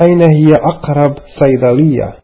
أين هي أقرب صيدلية؟